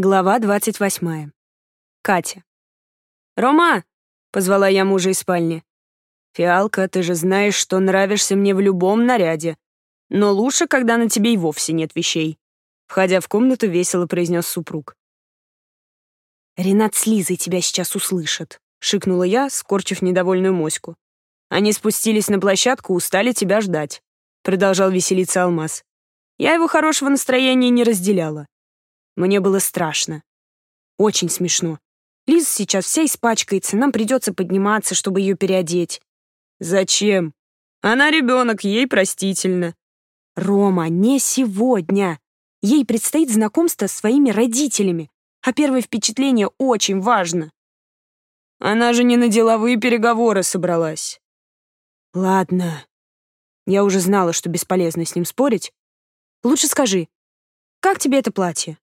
Глава 28. Катя. «Рома!» — позвала я мужа из спальни. «Фиалка, ты же знаешь, что нравишься мне в любом наряде. Но лучше, когда на тебе и вовсе нет вещей». Входя в комнату, весело произнес супруг. «Ренат с Лизой тебя сейчас услышат», — шикнула я, скорчив недовольную моську. «Они спустились на площадку, устали тебя ждать», — продолжал веселиться Алмаз. Я его хорошего настроения не разделяла. Мне было страшно. Очень смешно. Лиза сейчас вся испачкается, нам придется подниматься, чтобы ее переодеть. Зачем? Она ребенок, ей простительно. Рома, не сегодня. Ей предстоит знакомство с своими родителями, а первое впечатление очень важно. Она же не на деловые переговоры собралась. Ладно. Я уже знала, что бесполезно с ним спорить. Лучше скажи, как тебе это платье?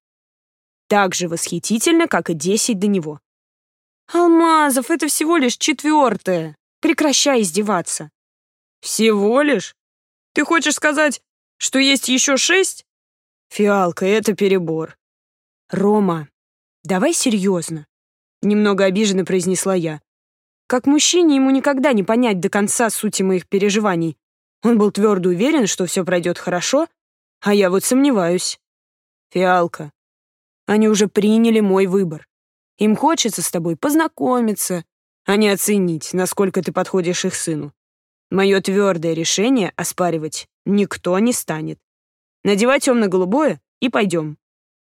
Так же восхитительно, как и десять до него. «Алмазов, это всего лишь четвертое. Прекращай издеваться». «Всего лишь? Ты хочешь сказать, что есть еще шесть?» «Фиалка, это перебор». «Рома, давай серьезно», — немного обиженно произнесла я. Как мужчине ему никогда не понять до конца сути моих переживаний. Он был твердо уверен, что все пройдет хорошо, а я вот сомневаюсь. «Фиалка, они уже приняли мой выбор. Им хочется с тобой познакомиться, а не оценить, насколько ты подходишь их сыну. Мое твердое решение оспаривать никто не станет. Надевай темно-голубое и пойдем.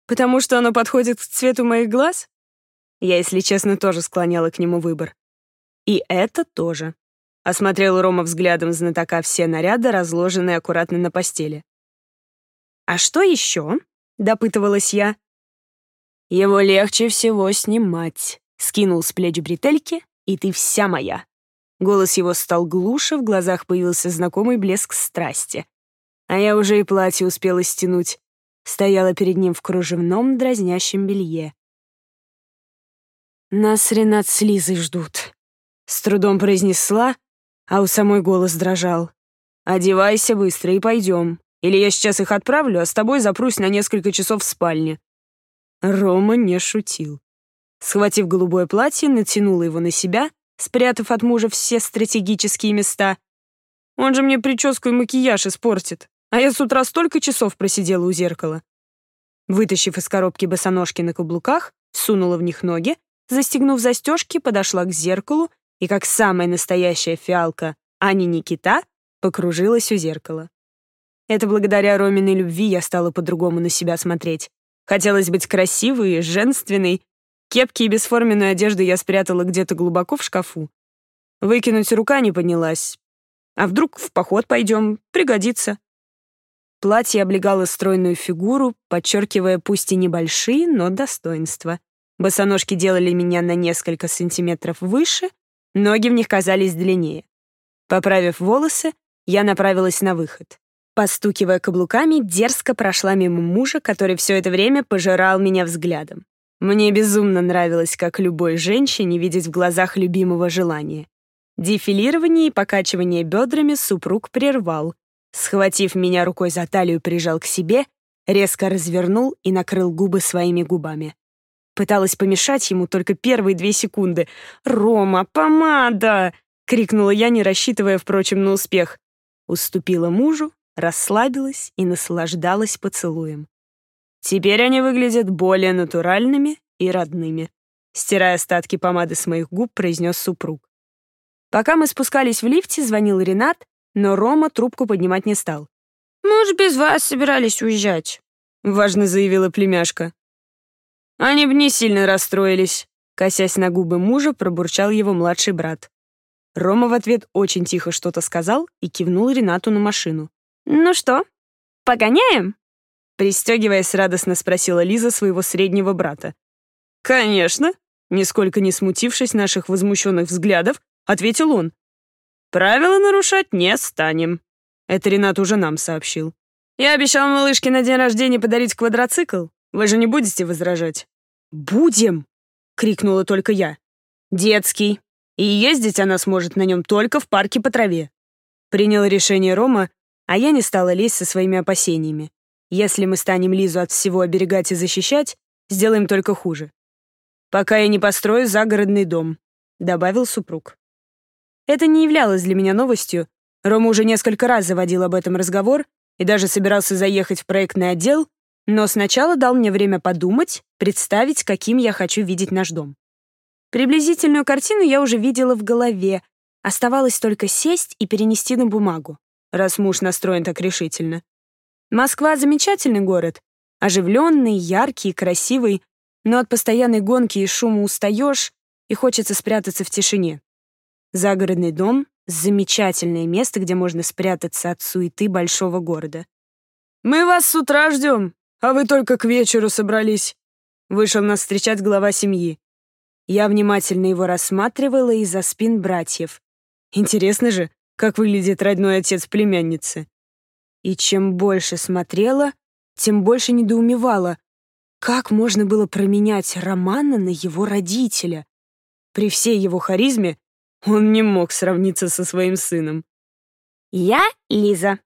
Потому что оно подходит к цвету моих глаз? Я, если честно, тоже склоняла к нему выбор. И это тоже. Осмотрел Рома взглядом знатока все наряды, разложенные аккуратно на постели. «А что еще?» — допытывалась я. Его легче всего снимать. Скинул с плеч бретельки, и ты вся моя. Голос его стал глуше, в глазах появился знакомый блеск страсти. А я уже и платье успела стянуть. Стояла перед ним в кружевном дразнящем белье. «Нас Ренат с Лизой ждут», — с трудом произнесла, а у самой голос дрожал. «Одевайся быстро и пойдем, или я сейчас их отправлю, а с тобой запрусь на несколько часов в спальне. Рома не шутил. Схватив голубое платье, натянула его на себя, спрятав от мужа все стратегические места. Он же мне прическу и макияж испортит, а я с утра столько часов просидела у зеркала. Вытащив из коробки босоножки на каблуках, сунула в них ноги, застегнув застежки, подошла к зеркалу и, как самая настоящая фиалка, а не Никита, покружилась у зеркала. Это благодаря Роминой любви я стала по-другому на себя смотреть. Хотелось быть красивой женственной. Кепки и бесформенную одежду я спрятала где-то глубоко в шкафу. Выкинуть рука не поднялась. А вдруг в поход пойдем? Пригодится. Платье облегало стройную фигуру, подчеркивая пусть и небольшие, но достоинства. Босоножки делали меня на несколько сантиметров выше, ноги в них казались длиннее. Поправив волосы, я направилась на выход. Постукивая каблуками, дерзко прошла мимо мужа, который все это время пожирал меня взглядом. Мне безумно нравилось, как любой женщине видеть в глазах любимого желания. Дефилирование и покачивание бедрами супруг прервал. Схватив меня рукой за талию, прижал к себе, резко развернул и накрыл губы своими губами. Пыталась помешать ему только первые две секунды. «Рома, помада!» — крикнула я, не рассчитывая, впрочем, на успех. Уступила мужу, расслабилась и наслаждалась поцелуем. Теперь они выглядят более натуральными и родными. Стирая остатки помады с моих губ, произнес супруг. Пока мы спускались в лифте, звонил Ренат, но Рома трубку поднимать не стал. «Мы уж без вас собирались уезжать», — важно заявила племяшка. Они бы не сильно расстроились, косясь на губы мужа, пробурчал его младший брат. Рома в ответ очень тихо что-то сказал и кивнул Ренату на машину. «Ну что, погоняем?» Пристегиваясь, радостно спросила Лиза своего среднего брата. «Конечно!» Нисколько не смутившись наших возмущенных взглядов, ответил он. «Правила нарушать не станем». Это Ренат уже нам сообщил. «Я обещал малышке на день рождения подарить квадроцикл. Вы же не будете возражать?» «Будем!» — крикнула только я. «Детский. И ездить она сможет на нем только в парке по траве». Принял решение Рома, а я не стала лезть со своими опасениями. Если мы станем Лизу от всего оберегать и защищать, сделаем только хуже. Пока я не построю загородный дом», — добавил супруг. Это не являлось для меня новостью. Рома уже несколько раз заводил об этом разговор и даже собирался заехать в проектный отдел, но сначала дал мне время подумать, представить, каким я хочу видеть наш дом. Приблизительную картину я уже видела в голове, оставалось только сесть и перенести на бумагу, раз муж настроен так решительно. Москва — замечательный город, оживленный, яркий, красивый, но от постоянной гонки и шума устаешь, и хочется спрятаться в тишине. Загородный дом — замечательное место, где можно спрятаться от суеты большого города. «Мы вас с утра ждем, а вы только к вечеру собрались», — вышел нас встречать глава семьи. Я внимательно его рассматривала из-за спин братьев. Интересно же, как выглядит родной отец племянницы. И чем больше смотрела, тем больше недоумевала, как можно было променять Романа на его родителя? При всей его харизме он не мог сравниться со своим сыном. «Я Лиза».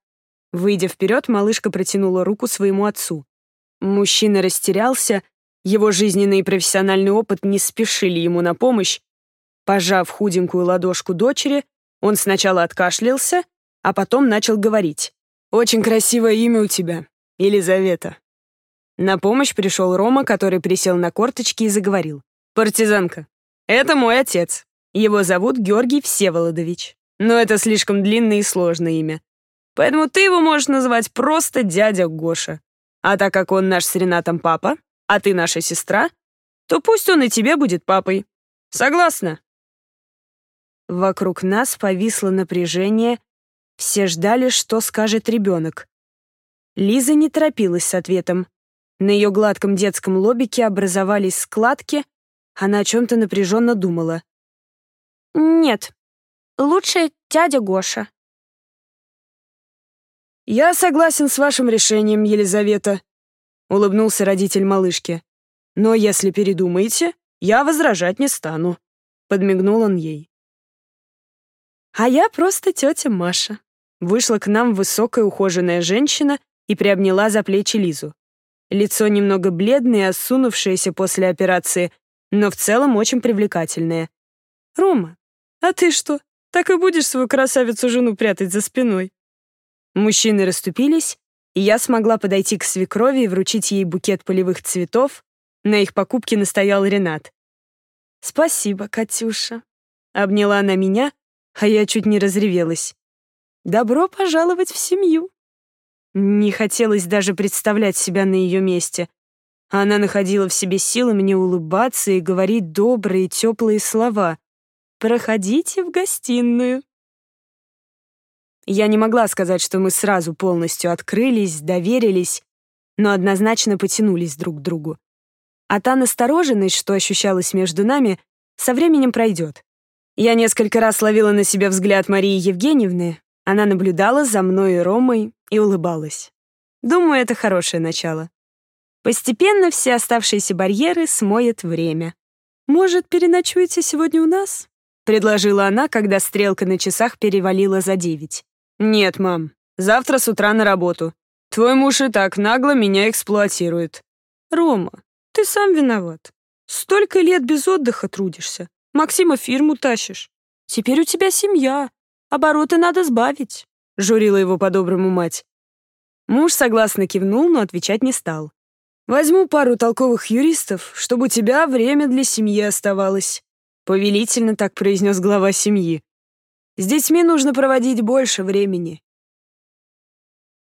Выйдя вперед, малышка протянула руку своему отцу. Мужчина растерялся, его жизненный и профессиональный опыт не спешили ему на помощь. Пожав худенькую ладошку дочери, он сначала откашлялся, а потом начал говорить. «Очень красивое имя у тебя, Елизавета. На помощь пришел Рома, который присел на корточки и заговорил. «Партизанка, это мой отец. Его зовут Георгий Всеволодович. Но это слишком длинное и сложное имя. Поэтому ты его можешь называть просто дядя Гоша. А так как он наш с Ренатом папа, а ты наша сестра, то пусть он и тебе будет папой. Согласна?» Вокруг нас повисло напряжение. Все ждали, что скажет ребенок. Лиза не торопилась с ответом. На ее гладком детском лобике образовались складки, она о чем-то напряженно думала. «Нет, лучше дядя Гоша». «Я согласен с вашим решением, Елизавета», — улыбнулся родитель малышки. «Но если передумаете, я возражать не стану», — подмигнул он ей. «А я просто тетя Маша». Вышла к нам высокая ухоженная женщина и приобняла за плечи Лизу. Лицо немного бледное, осунувшееся после операции, но в целом очень привлекательное. «Рома, а ты что, так и будешь свою красавицу-жену прятать за спиной?» Мужчины расступились, и я смогла подойти к свекрови и вручить ей букет полевых цветов. На их покупке настоял Ренат. «Спасибо, Катюша», — обняла она меня, а я чуть не разревелась. «Добро пожаловать в семью». Не хотелось даже представлять себя на ее месте. Она находила в себе силы мне улыбаться и говорить добрые, теплые слова. «Проходите в гостиную». Я не могла сказать, что мы сразу полностью открылись, доверились, но однозначно потянулись друг к другу. А та настороженность, что ощущалась между нами, со временем пройдет. Я несколько раз ловила на себя взгляд Марии Евгеньевны, она наблюдала за мной и Ромой и улыбалась. Думаю, это хорошее начало. Постепенно все оставшиеся барьеры смоет время. «Может, переночуете сегодня у нас?» — предложила она, когда стрелка на часах перевалила за девять. «Нет, мам. Завтра с утра на работу. Твой муж и так нагло меня эксплуатирует». «Рома, ты сам виноват. Столько лет без отдыха трудишься. Максима фирму тащишь. Теперь у тебя семья. Обороты надо сбавить», — журила его по-доброму мать. Муж согласно кивнул, но отвечать не стал. «Возьму пару толковых юристов, чтобы у тебя время для семьи оставалось», — повелительно так произнес глава семьи. «С детьми нужно проводить больше времени».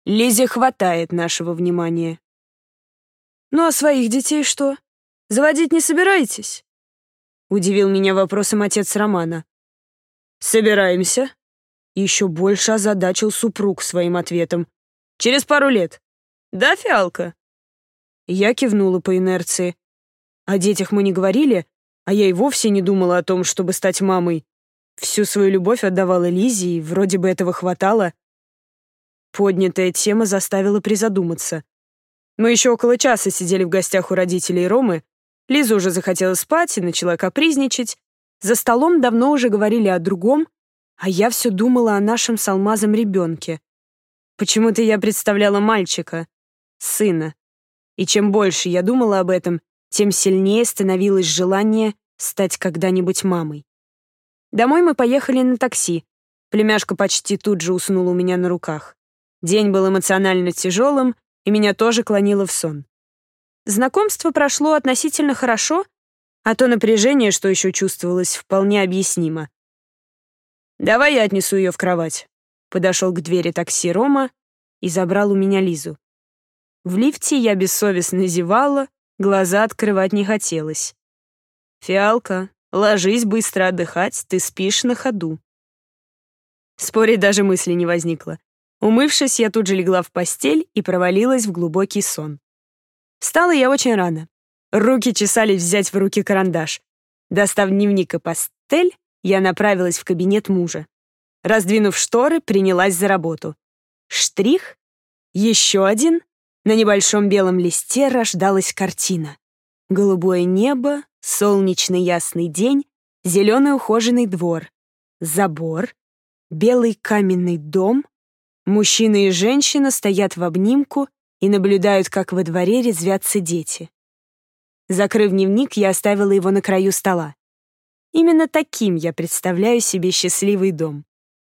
Лизе хватает нашего внимания. «Ну а своих детей что? Заводить не собираетесь?» Удивил меня вопросом отец Романа. «Собираемся», еще больше озадачил супруг своим ответом. «Через пару лет. Да, фиалка?» Я кивнула по инерции. О детях мы не говорили, а я и вовсе не думала о том, чтобы стать мамой. Всю свою любовь отдавала Лизе, и вроде бы этого хватало. Поднятая тема заставила призадуматься. Мы еще около часа сидели в гостях у родителей Ромы. Лиза уже захотела спать и начала капризничать. За столом давно уже говорили о другом, а я все думала о нашем с Алмазом ребенке. Почему-то я представляла мальчика, сына. И чем больше я думала об этом, тем сильнее становилось желание стать когда-нибудь мамой. Домой мы поехали на такси. Племяшка почти тут же уснула у меня на руках. День был эмоционально тяжелым, и меня тоже клонило в сон. Знакомство прошло относительно хорошо, а то напряжение, что еще чувствовалось, вполне объяснимо. «Давай я отнесу ее в кровать», — подошел к двери такси Рома и забрал у меня Лизу. В лифте я бессовестно зевала, глаза открывать не хотелось. «Фиалка, ложись быстро отдыхать, ты спишь на ходу». Спорить даже мысли не возникло. Умывшись, я тут же легла в постель и провалилась в глубокий сон. Встала я очень рано. Руки чесались взять в руки карандаш. Достав дневник и пастель, я направилась в кабинет мужа. Раздвинув шторы, принялась за работу. Штрих, еще один. На небольшом белом листе рождалась картина. Голубое небо, солнечный ясный день, зеленый ухоженный двор, забор, белый каменный дом, мужчина и женщина стоят в обнимку и наблюдают, как во дворе резвятся дети. Закрыв дневник, я оставила его на краю стола. Именно таким я представляю себе счастливый дом.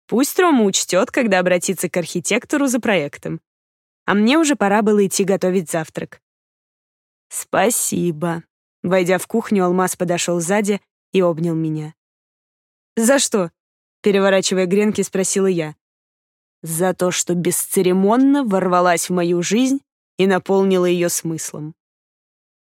Пусть Рома учтет, когда обратиться к архитектору за проектом. А мне уже пора было идти готовить завтрак. «Спасибо». Войдя в кухню, Алмаз подошел сзади и обнял меня. «За что?» — переворачивая гренки, спросила я. «За то, что бесцеремонно ворвалась в мою жизнь и наполнила ее смыслом.